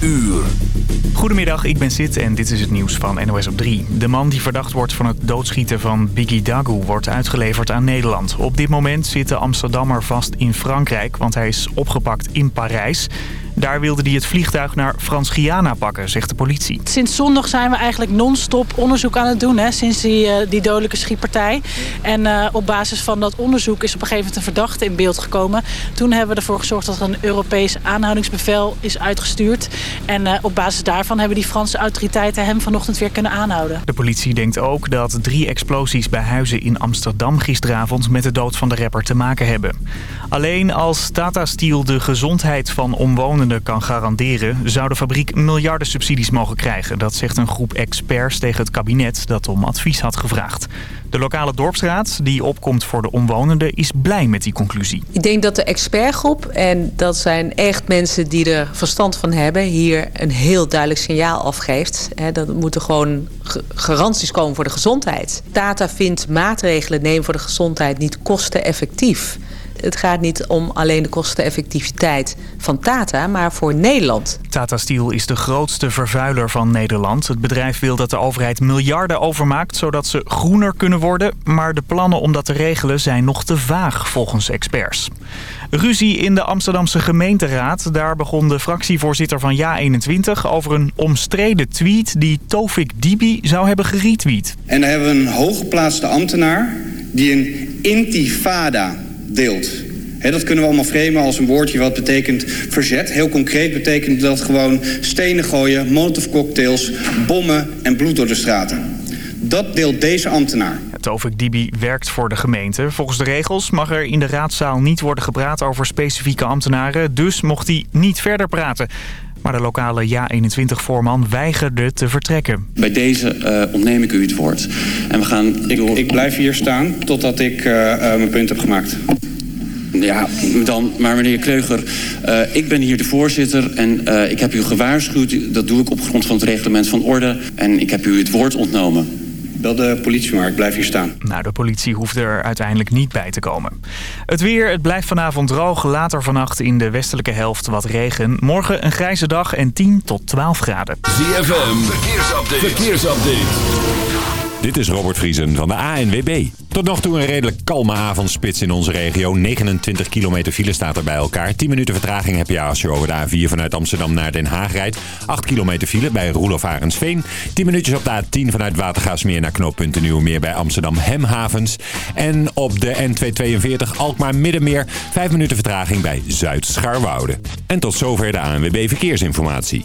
uur. Goedemiddag, ik ben Sid en dit is het nieuws van NOS op 3. De man die verdacht wordt van het doodschieten van Biggie Dagu wordt uitgeleverd aan Nederland. Op dit moment zit de Amsterdammer vast in Frankrijk, want hij is opgepakt in Parijs. Daar wilde hij het vliegtuig naar Frans-Guyana pakken, zegt de politie. Sinds zondag zijn we eigenlijk non-stop onderzoek aan het doen, hè, sinds die, uh, die dodelijke schietpartij. En uh, op basis van dat onderzoek is op een gegeven moment een verdachte in beeld gekomen. Toen hebben we ervoor gezorgd dat er een Europees aanhoudingsbevel is uitgestuurd. En uh, op basis daarvan hebben die Franse autoriteiten hem vanochtend weer kunnen aanhouden. De politie denkt ook dat drie explosies bij huizen in Amsterdam gisteravond met de dood van de rapper te maken hebben. Alleen als Tata Steel de gezondheid van omwonenden kan garanderen... zou de fabriek miljarden subsidies mogen krijgen. Dat zegt een groep experts tegen het kabinet dat om advies had gevraagd. De lokale dorpsraad, die opkomt voor de omwonenden, is blij met die conclusie. Ik denk dat de expertgroep, en dat zijn echt mensen die er verstand van hebben... hier een heel duidelijk signaal afgeeft. Dat moeten gewoon garanties komen voor de gezondheid. Tata vindt maatregelen nemen voor de gezondheid niet kosteneffectief het gaat niet om alleen de kosteneffectiviteit van Tata, maar voor Nederland. Tata Steel is de grootste vervuiler van Nederland. Het bedrijf wil dat de overheid miljarden overmaakt, zodat ze groener kunnen worden. Maar de plannen om dat te regelen zijn nog te vaag, volgens experts. Ruzie in de Amsterdamse gemeenteraad. Daar begon de fractievoorzitter van Ja21 over een omstreden tweet die Tofik Dibi zou hebben geretweet. En daar hebben we een hooggeplaatste ambtenaar die een intifada deelt. dat kunnen we allemaal framen als een woordje wat betekent verzet. Heel concreet betekent dat gewoon stenen gooien, molotovcocktails, bommen en bloed door de straten. Dat deelt deze ambtenaar. Tovik Dibi werkt voor de gemeente. Volgens de regels mag er in de raadzaal niet worden gepraat over specifieke ambtenaren. Dus mocht hij niet verder praten. Maar de lokale Ja21-voorman weigerde te vertrekken. Bij deze uh, ontneem ik u het woord. En we gaan ik, ik blijf hier staan totdat ik uh, uh, mijn punt heb gemaakt. Ja, dan, maar meneer Kreuger, uh, ik ben hier de voorzitter en uh, ik heb u gewaarschuwd. Dat doe ik op grond van het reglement van orde. En ik heb u het woord ontnomen. Bel de politie maar, ik blijf hier staan. Nou, de politie hoeft er uiteindelijk niet bij te komen. Het weer, het blijft vanavond droog. Later vannacht in de westelijke helft wat regen. Morgen een grijze dag en 10 tot 12 graden. ZFM, verkeersupdate. verkeersupdate. Dit is Robert Vriesen van de ANWB. Tot nog toe een redelijk kalme avondspits in onze regio. 29 kilometer file staat er bij elkaar. 10 minuten vertraging heb je als je over de A4 vanuit Amsterdam naar Den Haag rijdt. 8 kilometer file bij Roelof Arendsveen. 10 minuutjes op de A10 vanuit Watergaasmeer naar knooppunt Nieuwmeer bij Amsterdam Hemhavens. En op de N242 Alkmaar Middenmeer 5 minuten vertraging bij Zuid-Scharwoude. En tot zover de ANWB Verkeersinformatie.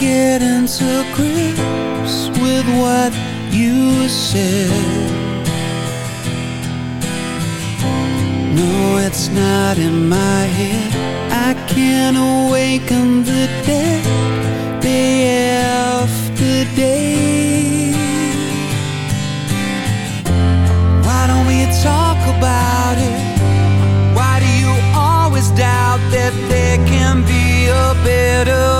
getting to grips with what you said. No, it's not in my head. I can't awaken the dead Day after day. Why don't we talk about it? Why do you always doubt that there can be a better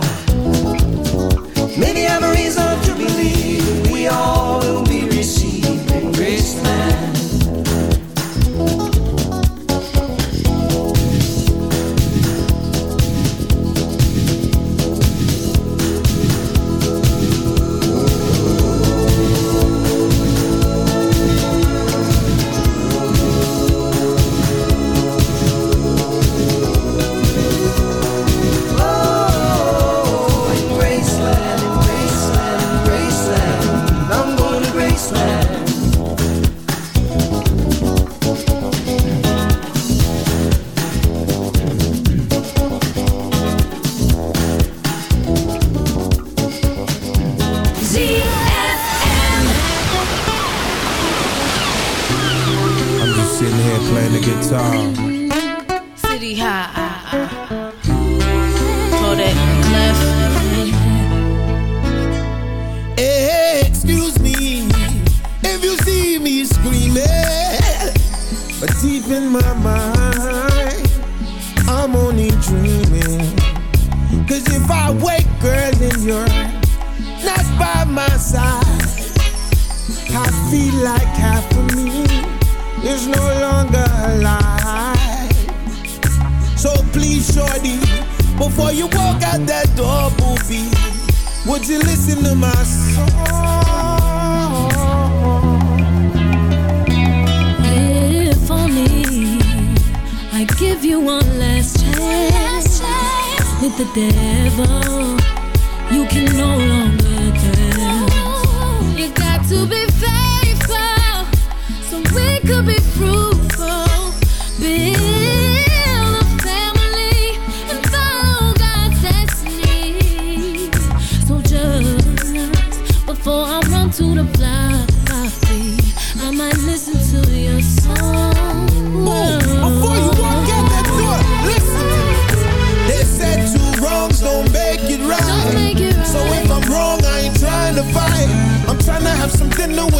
Shorty, before you walk out that door, booby, would you listen to my song? If only I give you one last chance with the devil, you can no longer dance. You got to be faithful so we could be fruitful.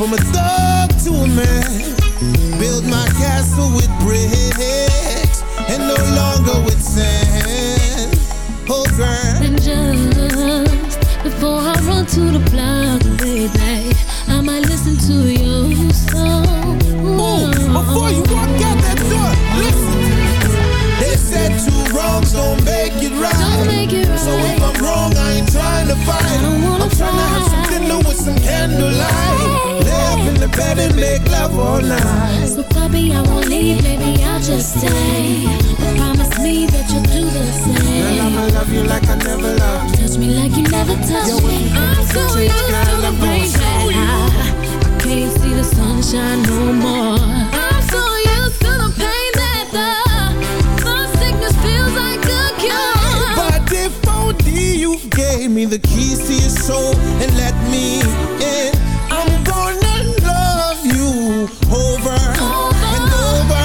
from a thug to a man. Build my castle with bricks and no longer with sand. Oh, girl. And just before I run to the block, baby, I might listen to your song. Ooh, Before you walk out that door, listen. They said two wrongs don't make it right. Make it So if I'm wrong, I ain't trying to fight. I don't wanna I'm trying to have some dinner with some candlelight. Bed and make love all night. So, puppy, I won't leave, baby, I'll just stay. But promise me that you'll do the same. Girl, I'ma love you like I never loved. Touch me like you never touched Yo, me. I'm so used to the rain that I, can't see the sunshine no more. I'm so used to the pain that the, sickness feels like a cure. But if only me the keys to your soul and let me in. I'm gonna you over and over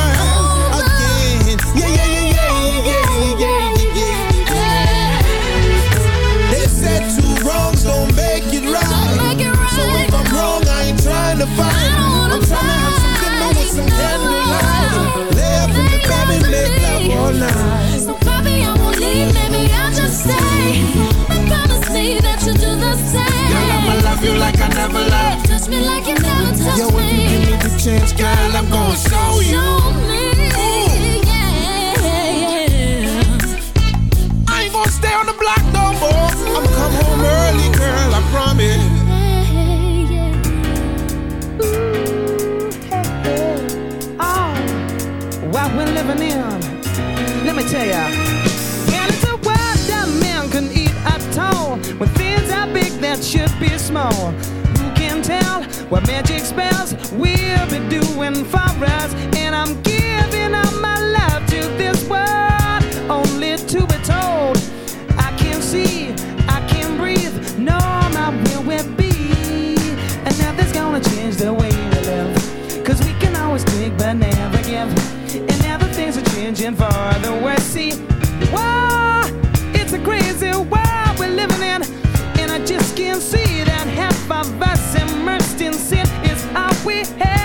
again. Yeah, yeah, yeah, yeah, yeah, yeah, yeah, yeah. They said two wrongs don't make it right. So if I'm wrong, I ain't trying to fight. I'm trying to have some dinner with some candlelight. Lay up in the bed and make love all night. So baby, I won't leave, maybe I'll just stay. And promise me that you'll do the same. Girl, I'ma love you like Yo, if you give me the chance, girl, I'm gonna show you. Show me, yeah. I ain't gonna stay on the block no more. I'ma come home early, girl, I promise. Oh, what we're living in. Let me tell ya. And it's a world that man can eat at all. When things are big that should be small. Who can tell what magic spells we'll be doing for us? And I'm giving up my love to this world, only to be told. I can't see, I can't breathe, no, my will will be. And nothing's gonna change the way we live. Cause we can always take but never give. And now the things are changing for the worse. See, whoa, it's a crazy world we're living in. And I just can't see that half of us we have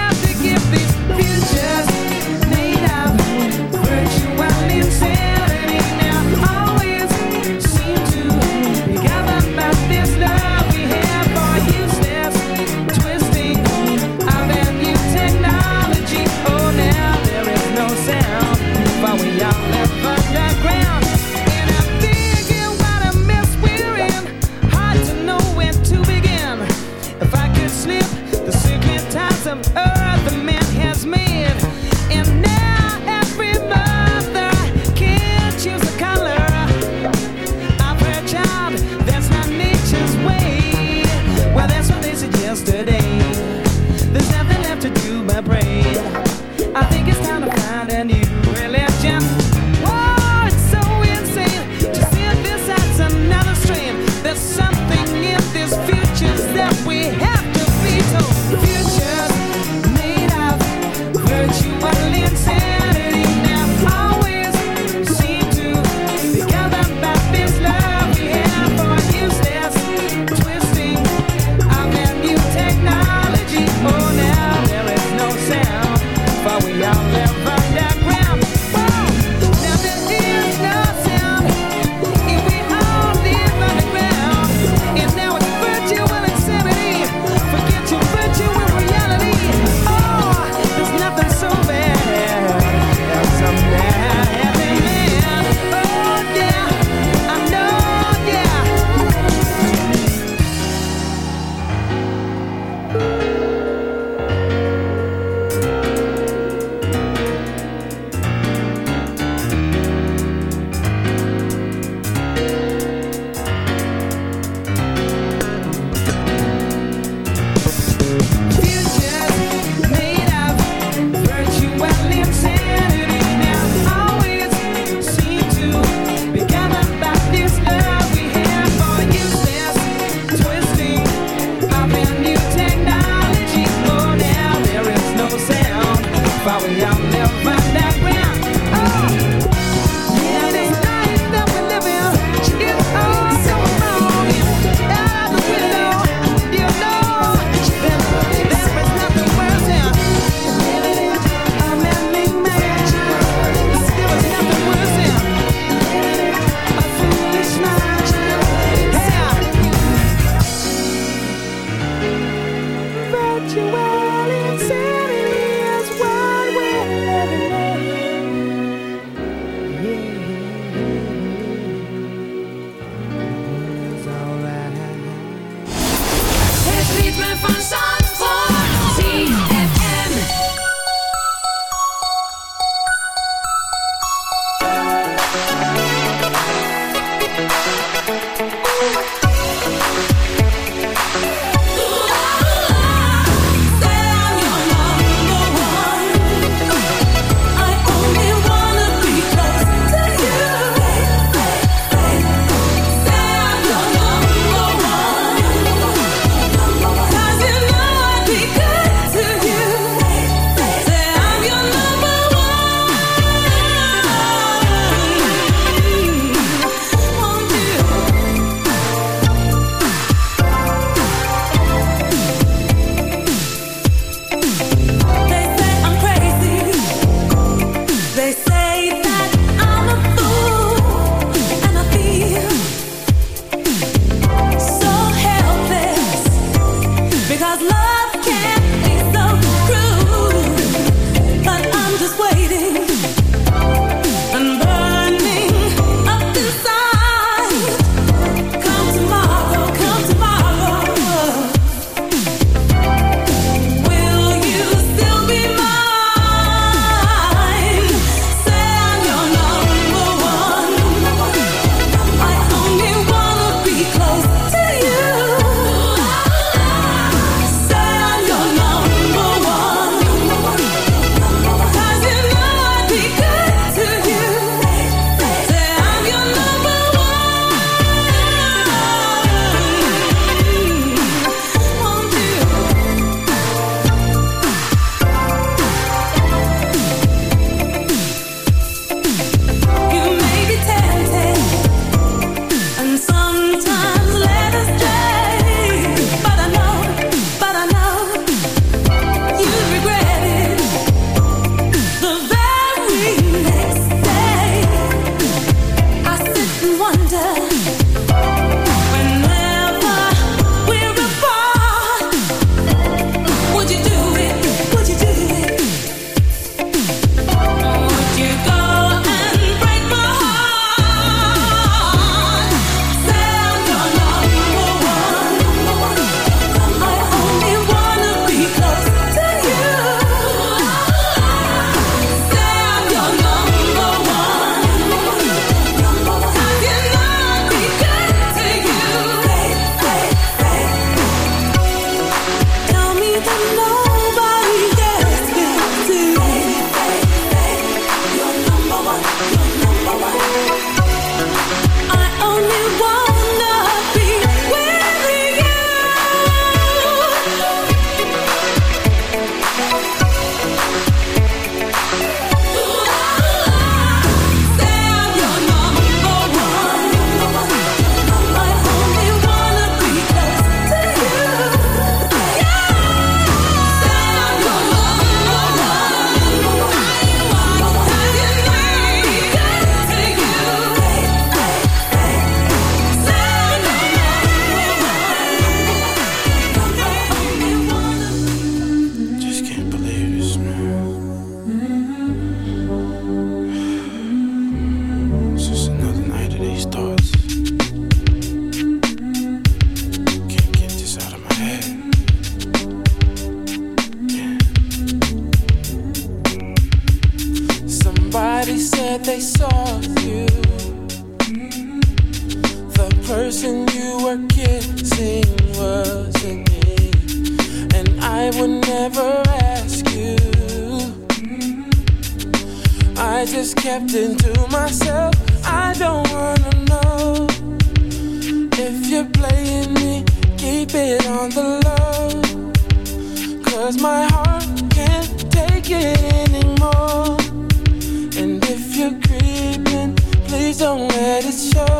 don't let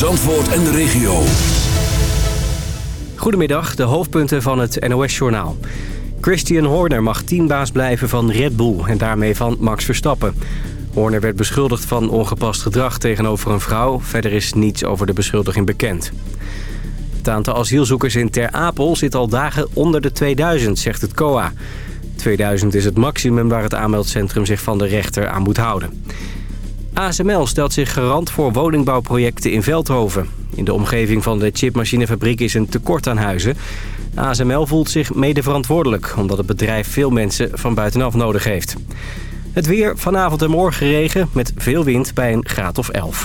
Zandvoort en de regio. Goedemiddag, de hoofdpunten van het NOS-journaal. Christian Horner mag teambaas blijven van Red Bull en daarmee van Max Verstappen. Horner werd beschuldigd van ongepast gedrag tegenover een vrouw. Verder is niets over de beschuldiging bekend. Het aantal asielzoekers in Ter Apel zit al dagen onder de 2000, zegt het COA. 2000 is het maximum waar het aanmeldcentrum zich van de rechter aan moet houden. ASML stelt zich garant voor woningbouwprojecten in Veldhoven. In de omgeving van de chipmachinefabriek is een tekort aan huizen. ASML voelt zich mede verantwoordelijk... omdat het bedrijf veel mensen van buitenaf nodig heeft. Het weer vanavond en morgen regen met veel wind bij een graad of 11.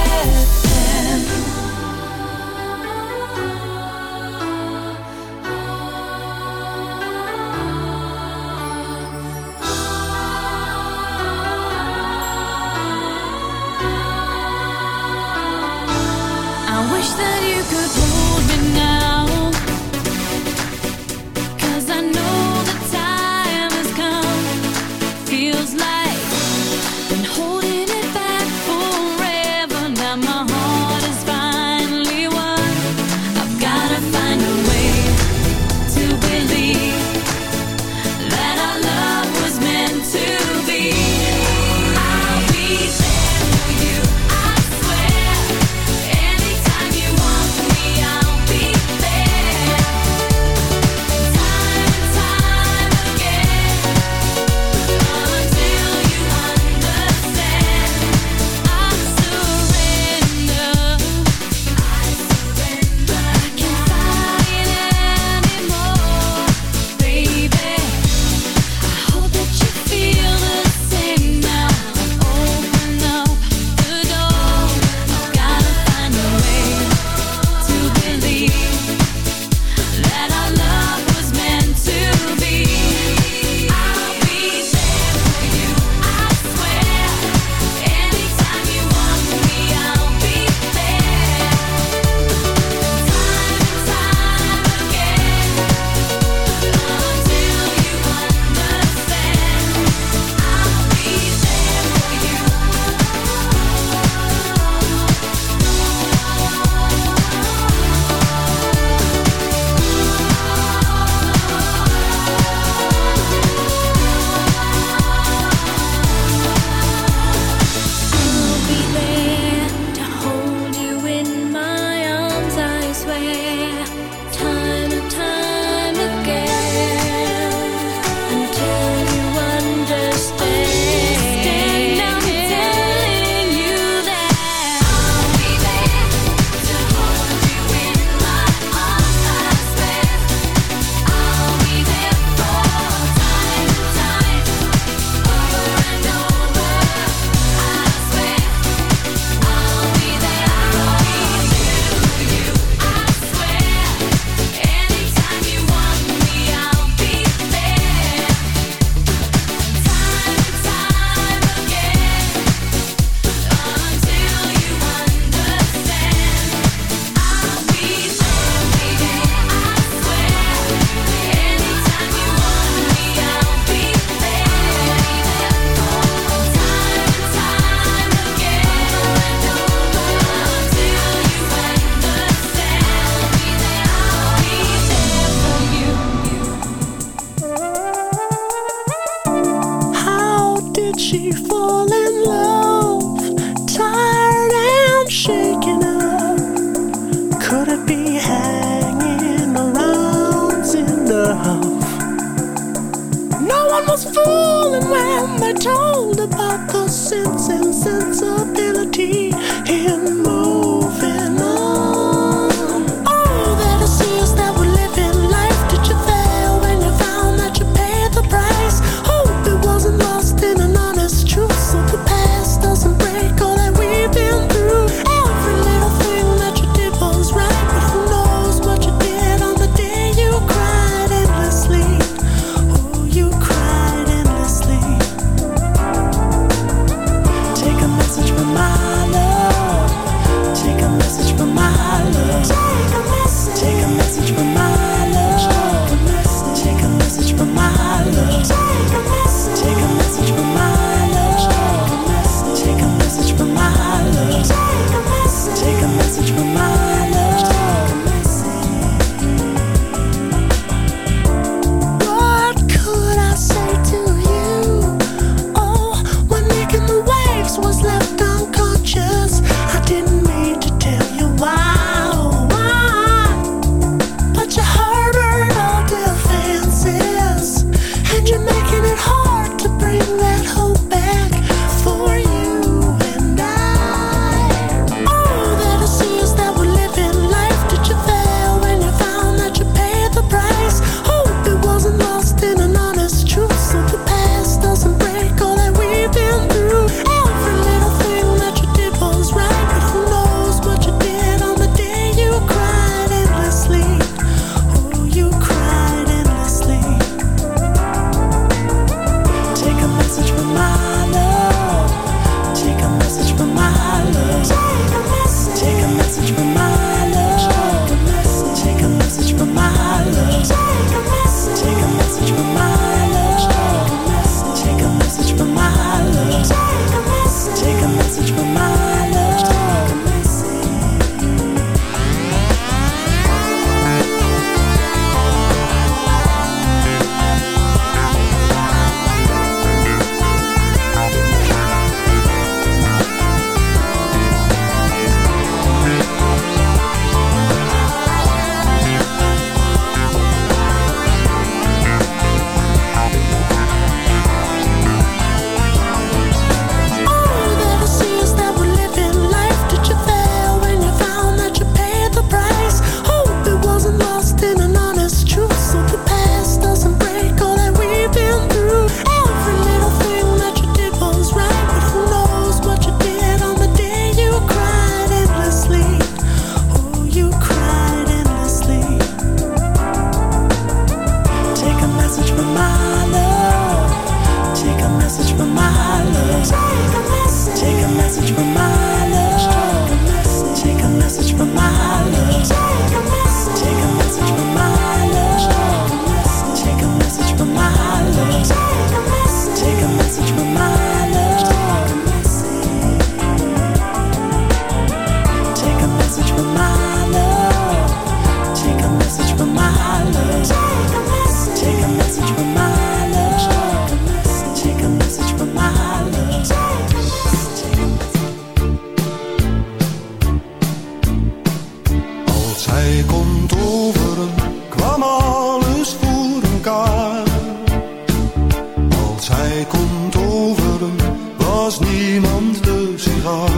als niemand dus de sigaar.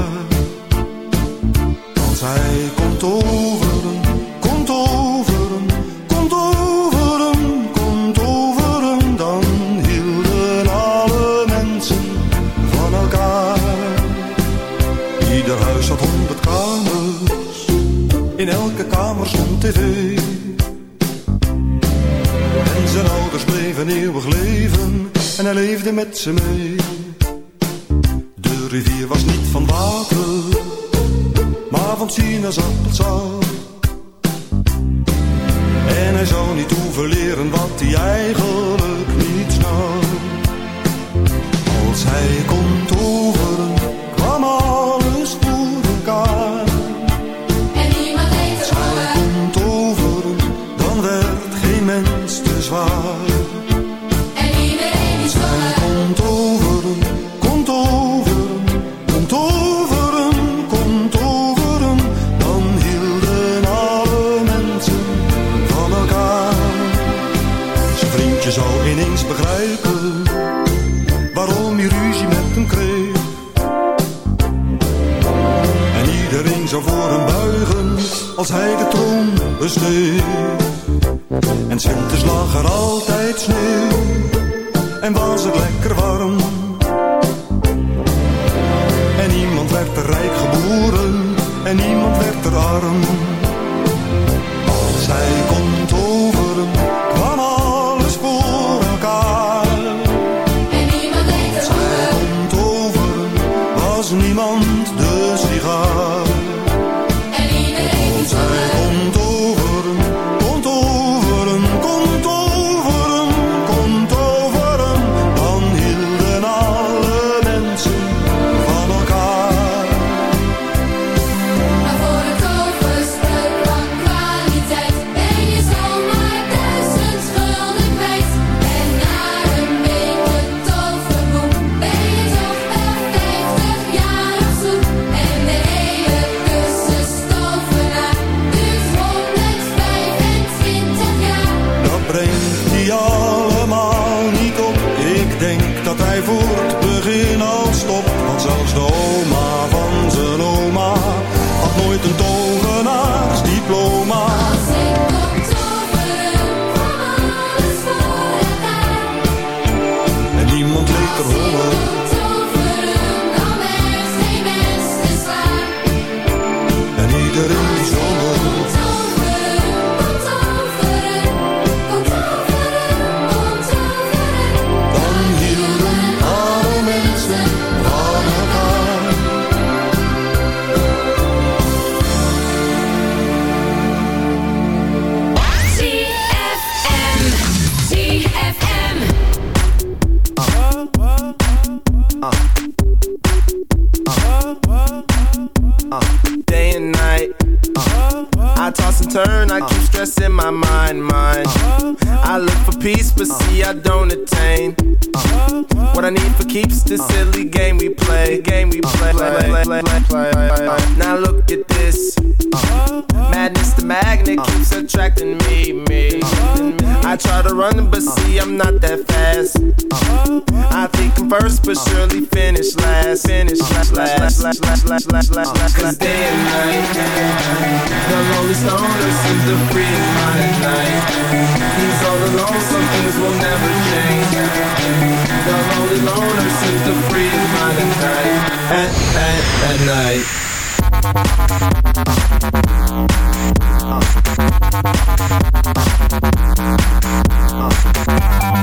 als hij komt overen, komt over hem, komt over komt over hem. Dan hielden alle mensen van elkaar. Ieder huis had honderd kamers, in elke kamer stond tv. En zijn ouders bleven eeuwig leven en hij leefde met ze mee. Finish last. Finish last, last, last, last, last, last, last, last. Cause day and night, the lonely stoner seems to free his mind at night. He's all alone, some things will never change. The lonely loner seems to free his mind at night. At, at, at night. At,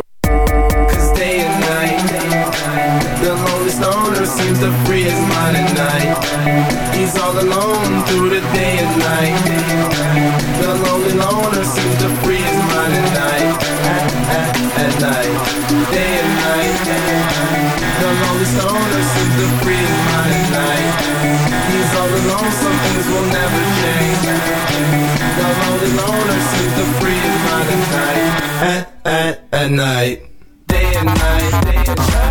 seems to free his mind at night. He's all alone through the day and night. The lonely loner seems to free his mind at night. At, at, at night, day and night. The lonely stoner seems to free his mind at night. He's all alone, some things will never change. The lonely loner seems to free his mind at night. At, at, at night. Day and night, day and night.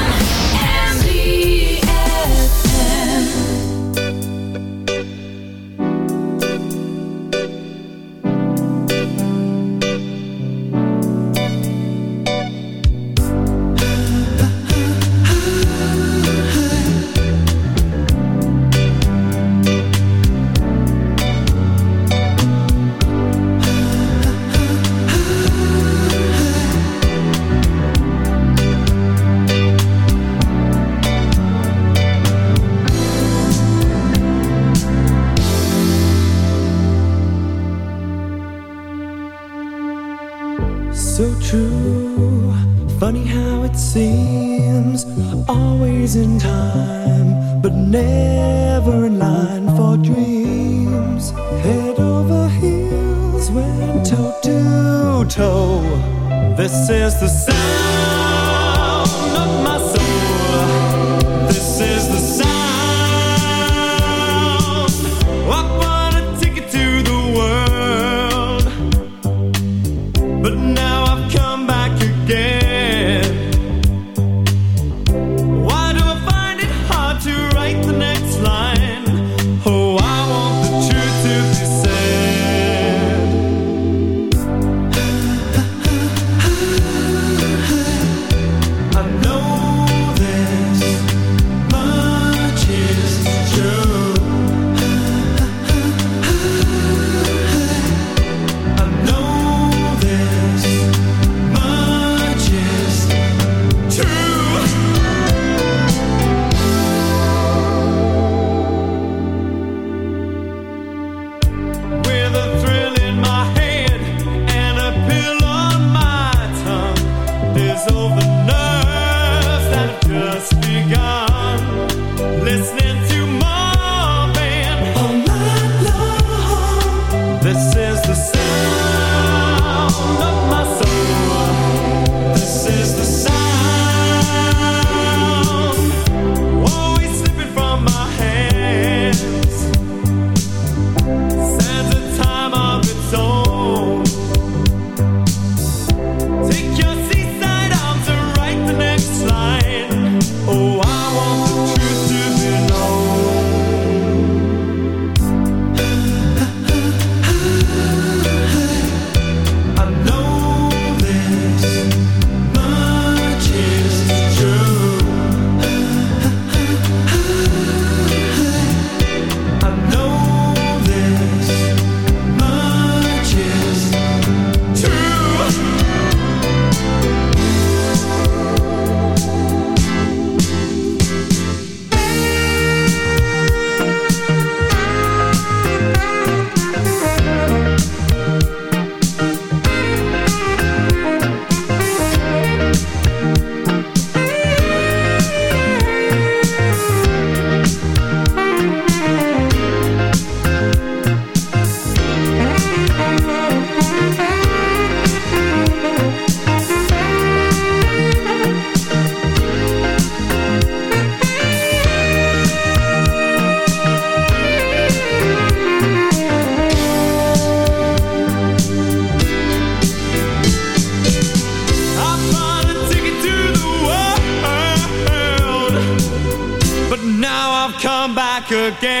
again.